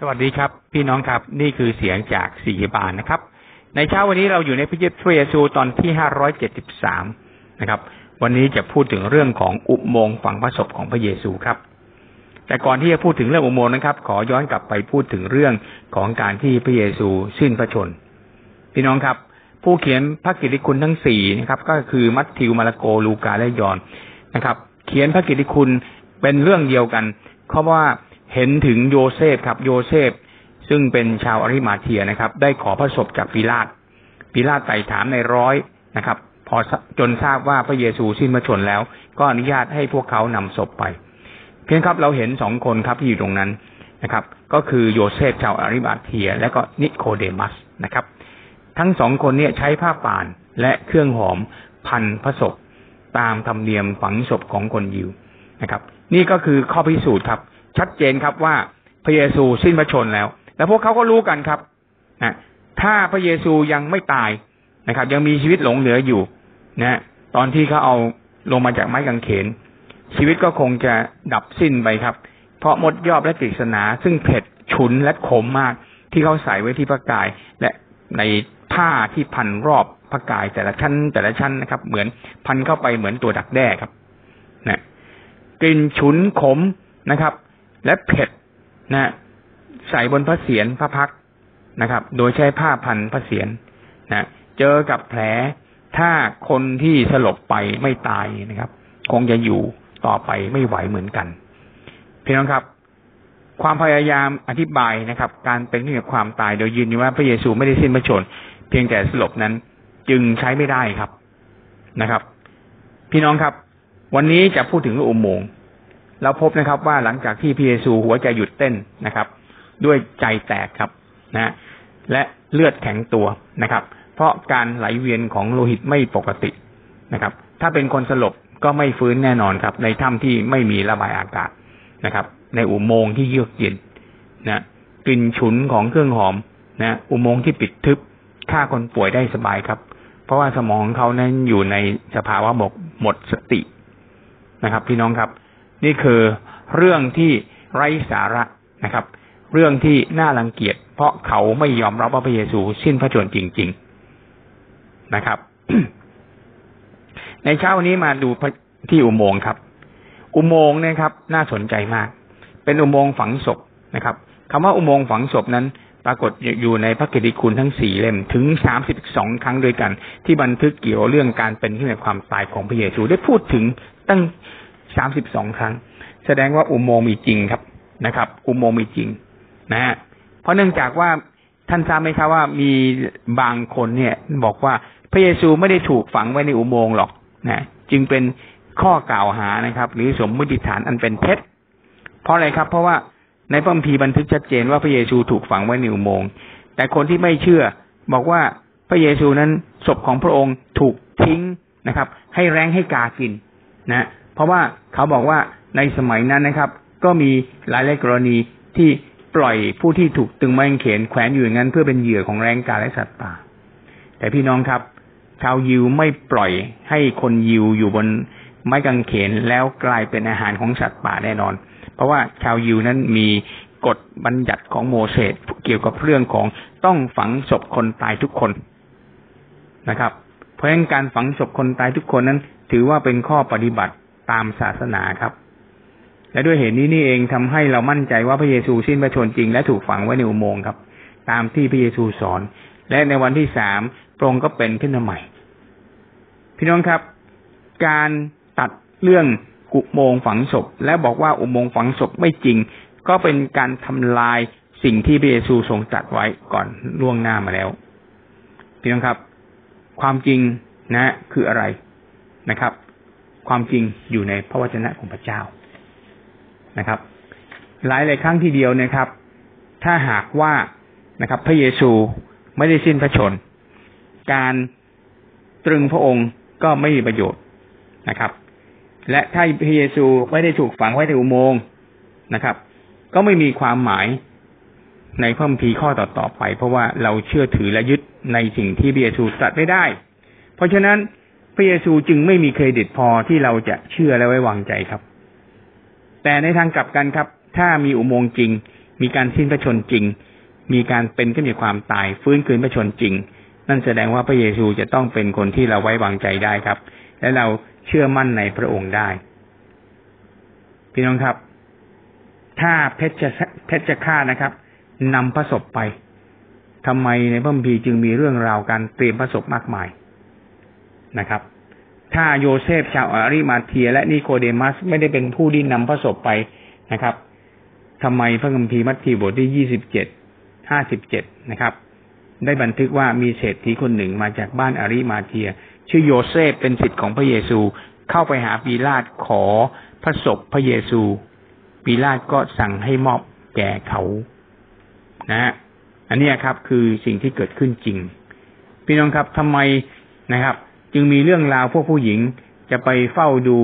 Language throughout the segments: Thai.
สวัสดีครับ พี่น้องครับ นี่คือเสียงจากสีบานนะครับ ในเช้าวันนี้เราอยู่ในพระเยซูตอนที่ห้าร้อยเจ็ดสิบสามนะครับ วันนี้จะพูดถึงเรื่องของอุโมงค์ฝังพระศพของพระเยซูครับ แต่ก่อนที่จะพูดถึงเรื่องอุโมงค์นะครับ ขอย้อนกลับไปพูดถึงเรื่องของการที่พระเยซูสิ้นพระชน พี่น้องครับ ผู้เขียนพระกิตติคุณทั้งสี่นะครับ ก็คือมัทธิวมาระโกลูกาและยอห์นนะครับ เขียนพระกิตติคุณเป็นเรื่องเดียวกันเพราะว่า เห็นถึงโยเซฟครับ โยเซฟ ซึ่งเป็นชาวอริมาเทียนะครับ ได้ขอพระศพจากปิลาตปิลาตไต่ถามนายร้อยนะครับ พอจนทราบว่าพระเยซูสิ้นพระชนม์แล้ว ก็อนุญาตให้พวกเขานำศพไป เพียงครับเราเห็นสองคนครับที่อยู่ตรงนั้นนะครับ ก็คือโยเซฟชาวอริมาเทีย และก็นิโคเดมัสนะครับ ทั้งสองคนเนี่ยใช้ผ้าป่านและเครื่องหอมพันพระศพตามธรรมเนียมฝังศพของคนยิวนะครับ นี่ก็คือข้อพิสูจน์ครับ ชัดเจนครับว่าพระเยซูสิ้นพระชนแล้ว แล้วพวกเขาก็รู้กันครับนะถ้าพระเยซูยังไม่ตายนะครับ ยังมีชีวิตหลงเหลืออยู่นะตอนที่เขาเอาลงมาจากไม้กางเขน ชีวิตก็คงจะดับสิ้นไปครับ เพราะมดยอบและกฤษณาซึ่งเผ็ดฉุนและขมมากที่เขาใส่ไว้ที่พระกาย และในผ้าที่พันรอบพระกายแต่ละชั้น แต่ละชั้นนะครับ เหมือนพันเข้าไปเหมือนตัวดักแด้ครับนะกลิ่นฉุนขมนะครับ และเผ็ดนะใส่บนพระเศียรพระพักนะครับ โดยใช้ผ้าพันพระเศียรนะเจอกับแผลถ้าคนที่สลบไปไม่ตายนะครับ คงจะอยู่ต่อไปไม่ไหวเหมือนกันพี่น้องครับ ความพยายามอธิบายนะครับ การเป็นเรื่องความตายโดยยืนยันว่าพระเยซูไม่ได้สิ้นพระชน เพียงแต่สลบนั้นจึงใช้ไม่ได้ครับนะครับ พี่น้องครับ วันนี้จะพูดถึงอุโมงค์ เราพบนะครับว่าหลังจากที่พระเยซูหัวใจหยุดเต้นนะครับ ด้วยใจแตกครับนะและเลือดแข็งตัวนะครับ เพราะการไหลเวียนของโลหิตไม่ปกตินะครับ ถ้าเป็นคนสลบก็ไม่ฟื้นแน่นอนครับ ในถ้ำที่ไม่มีระบายอากาศนะครับ ในอุโมงค์ที่เยือกเย็นนะกลิ่นฉุนของเครื่องหอมนะอุโมงค์ที่ปิดทึบฆ่าคนป่วยได้สบายครับ เพราะว่าสมองเขานั้นอยู่ในสภาวะหมกหมดสตินะครับ พี่น้องครับ นี่คือเรื่องที่ไร้สาระนะครับ เรื่องที่น่ารังเกียจ เพราะเขาไม่ยอมรับว่าพระเยซูสิ้นพระชนจริง ๆนะครับ ในเช้าวันนี้มาดูที่อุโมงค์ครับ อุโมงค์นะครับ น่าสนใจมาก เป็นอุโมงค์ฝังศพนะครับคำว่าอุโมงค์ฝังศพนั้น ปรากฏอยู่ในพระกิติคุณทั้งสี่เล่มถึงสามสิบสองครั้งด้วยกัน ที่บันทึกเกี่ยวเรื่องการเป็นขึ้นในความตายของพระเยซูได้พูดถึงตั้ง สามสิบสองครั้ง แสดงว่าอุโมงค์มีจริงครับนะครับ อุโมงค์มีจริงนะฮะเพราะเนื่องจากว่าท่านทราบไหมครับว่ามีบางคนเนี่ย บอกว่าพระเยซูไม่ได้ถูกฝังไว้ในอุโมงค์หรอกนะจึงเป็นข้อกล่าวหานะครับ หรือสมมติฐานอันเป็นเท็จ เพราะอะไรครับ เพราะว่าในพระคัมภีร์บันทึกชัดเจนว่าพระเยซูถูกฝังไว้ในอุโมงค์แต่คนที่ไม่เชื่อ บอกว่าพระเยซูนั้นศพของพระองค์ถูกทิ้งนะครับ ให้แรงให้กากินนะ เพราะว่าเขาบอกว่าในสมัยนั้นนะครับ ก็มีหลายหลายกรณีที่ปล่อยผู้ที่ถูกตึงไม้เขนแขวนอยู่อย่างนั้น เพื่อเป็นเหยื่อของแรงกาและสัตว์ป่า แต่พี่น้องครับ ชาวยิวไม่ปล่อยให้คนยิวอยู่บนไม้กางเขนแล้วกลายเป็นอาหารของสัตว์ป่าแน่นอน เพราะว่าชาวยิวนั้นมีกฎบัญญัติของโมเสสเกี่ยวกับเรื่องของต้องฝังศพคนตายทุกคนนะครับ เพราะฉะนั้นการฝังศพคนตายทุกคนนั้น ถือว่าเป็นข้อปฏิบัติ ตามศาสนาครับ และด้วยเหตุนี้นี่เองทำให้เรามั่นใจว่าพระเยซูสิ้นพระชนจริงและถูกฝังไว้ในอุโมงค์ครับ ตามที่พระเยซูสอน และในวันที่สามพระองค์ก็เป็นขึ้นมาใหม่ พี่น้องครับ การตัดเรื่องอุโมงค์ฝังศพ และบอกว่าอุโมงค์ฝังศพไม่จริง ก็เป็นการทำลายสิ่งที่พระเยซูทรงตัดไว้ก่อนล่วงหน้ามาแล้ว พี่น้องครับ ความจริงนะ คืออะไรนะครับ ความจริงอยู่ในพระวจนะของพระเจ้านะครับ หลายหลายครั้งทีเดียวนะครับ ถ้าหากว่านะครับ พระเยซูไม่ได้สิ้นพระชน การตรึงพระองค์ก็ไม่มีประโยชน์นะครับ และถ้าพระเยซูไม่ได้ถูกฝังไว้ในอุโมงค์นะครับ ก็ไม่มีความหมายในพระคัมภีร์ข้อต่อๆไป เพราะว่าเราเชื่อถือและยึดในสิ่งที่พระเยซูตรัสไม่ได้ เพราะฉะนั้น พระเยซูจึงไม่มีเครดิตพอที่เราจะเชื่อและไว้วางใจครับ แต่ในทางกลับกันครับ ถ้ามีอุโมงค์จริง มีการสิ้นพระชนจริง มีการเป็นขึ้นจากความตาย ฟื้นคืนพระชนจริง นั่นแสดงว่าพระเยซูจะต้องเป็นคนที่เราไว้วางใจได้ครับ และเราเชื่อมั่นในพระองค์ได้ พี่น้องครับ ถ้าเพชฌเพชฌฆาตนะครับนำพระศพไปทำไมในพระคัมภีร์จึงมีเรื่องราวการเตรียมพระศพมากมาย นะครับ ถ้าโยเซฟชาวอาริมาเทีย และนิโคเดมัสไม่ได้เป็นผู้ที่นำพระศพไปนะครับทำไมพระคัมภีร์มัทธิวบทที่ยี่สิบเจ็ดห้าสิบเจ็ดนะครับ ได้บันทึกว่ามีเศรษฐีคนหนึ่งมาจากบ้านอาริมาเทีย ชื่อโยเซฟเป็นศิษย์ของพระเยซูเข้าไปหาปีลาตขอพระศพพระเยซู ปีลาตก็สั่งให้มอบแก่เขานะฮะอันนี้ครับคือสิ่งที่เกิดขึ้นจริง พี่น้องครับทำไมนะครับ จึงมีเรื่องราวพวกผู้หญิงจะไปเฝ้าดู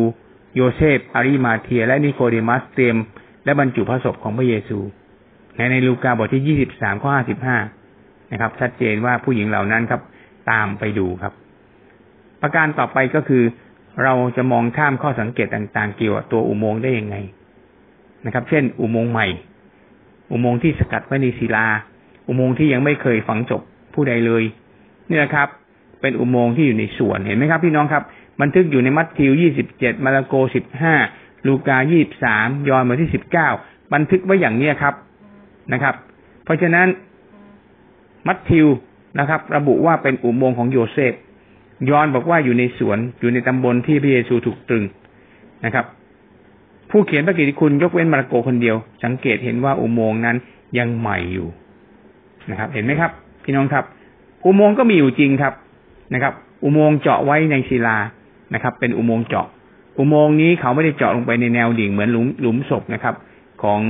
โยเซฟอาริมาเทีย และนิโคเดมัสเตรียม และบรรจุพระศพของพระเยซู ในในลูกาบทที่ยี่สิบสามข้อห้าสิบห้านะครับ ชัดเจนว่าผู้หญิงเหล่านั้นครับ ตามไปดูครับ ประการต่อไปก็คือ เราจะมองข้ามข้อสังเกตต่าง ๆ เกี่ยวกับตัวอุโมงค์ได้ยังไงนะครับ เช่น อุโมงค์ใหม่ อุโมงค์ที่สกัดไว้ในศิลา อุโมงค์ที่ยังไม่เคยฝังจบผู้ใดเลยนี่นะครับ เป็นอุโมงค์ที่อยู่ในสวนเห็นไหมครับ พี่น้องครับบันทึกอยู่ในมัทธิวยี่สิบเจ็ดมาระโกสิบห้าลูกายี่บสามยอห์นบทที่สิบเก้าบันทึกไว้อย่างนี้ครับนะครับ เพราะฉะนั้นมัทธิวนะครับ ระบุว่าเป็นอุโมงค์ของโยเซฟ ยอห์นบอกว่าอยู่ในสวนอยู่ในตำบลที่พระเยซูถูกตรึงนะครับ ผู้เขียนพระกิตติคุณยกเว้นมาระโกคนเดียว สังเกตเห็นว่าอุโมงค์นั้นยังใหม่อยู่นะครับ เห็นไหมครับ พี่น้องครับ อุโมงค์ก็มีอยู่จริงครับ นะครับ อุโมงค์เจาะไว้ในศิลานะครับ เป็นอุโมงค์เจาะ อุโมงค์นี้เขาไม่ได้เจาะลงไปในแนวดิ่งเหมือนหลุมหลุมศพนะครับ ของ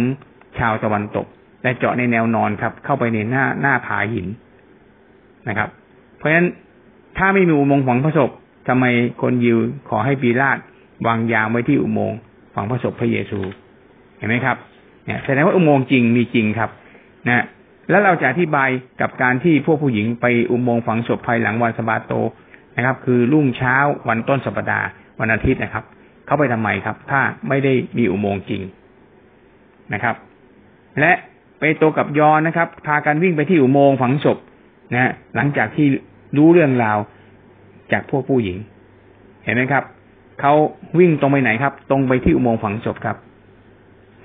ชาวตะวันตกแต่เจาะในแนวนอนครับ เข้าไปในหน้าหน้าผาหินนะครับ เพราะฉะนั้นถ้าไม่มีอุโมงค์ฝังพระศพทำไมคนยิวขอให้ปีลาตวางยามไว้ที่อุโมงค์ฝังพระศพพระเยซู เห็นไหมครับเนี่ยแสดงว่าอุโมงค์จริงมีจริงครับ นะ แล้วเราจะอธิบายกับการที่พวกผู้หญิงไปอุโมงค์ฝังศพภายหลังวันสบาโตนะครับ คือรุ่งเช้าวันต้นสัปดาห์วันอาทิตย์นะครับ เขาไปทำไมครับ ถ้าไม่ได้มีอุโมงค์จริงนะครับ และไปโตกับยอนนะครับ พากันวิ่งไปที่อุโมงค์ฝังศพนะหลังจากที่รู้เรื่องราวจากพวกผู้หญิง เห็นไหมครับเขาวิ่งตรงไปไหนครับ ตรงไปที่อุโมงค์ฝังศพครับ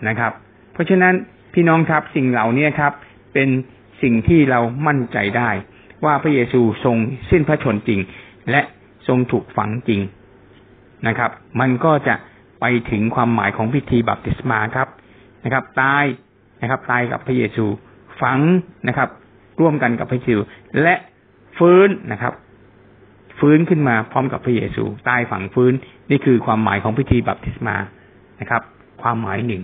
นะครับ เพราะฉะนั้นพี่น้องครับสิ่งเหล่านี้ครับ เป็นสิ่งที่เรามั่นใจได้ ว่าพระเยซูทรงสิ้นพระชนจริง และทรงถูกฝังจริงนะครับ มันก็จะไปถึงความหมายของพิธีบัพติศมาครับนะครับ ตายนะครับ ตายกับพระเยซูฝังนะครับ ร่วมกันกับพระเยซูและฟื้นนะครับ ฟื้นขึ้นมาพร้อมกับพระเยซู ตายฝังฟื้นนี่คือความหมายของพิธีบัพติศมานะครับ ความหมายหนึ่ง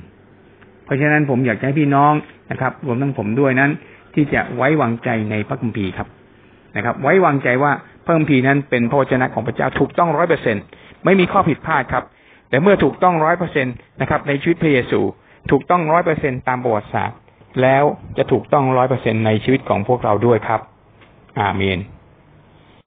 เพราะฉะนั้นผมอยากให้พี่น้องนะครับ รวมทั้งผมด้วยนั้น ที่จะไว้วางใจในพระคัมภีร์ครับนะครับ ไว้วางใจว่าพระคัมภีร์นั้นเป็นพระวจนะของพระเจ้าถูกต้องร้อยเปอร์เซ็นไม่มีข้อผิดพลาดครับ แต่เมื่อถูกต้องร้อยเปอร์เซ็นตนะครับ ในชีวิตพระเยซูถูกต้องร้อยเปอร์เซ็นตามประวัติศาสตร์แล้วจะถูกต้องร้อยเปอร์เซ็นในชีวิตของพวกเราด้วยครับ อาเมน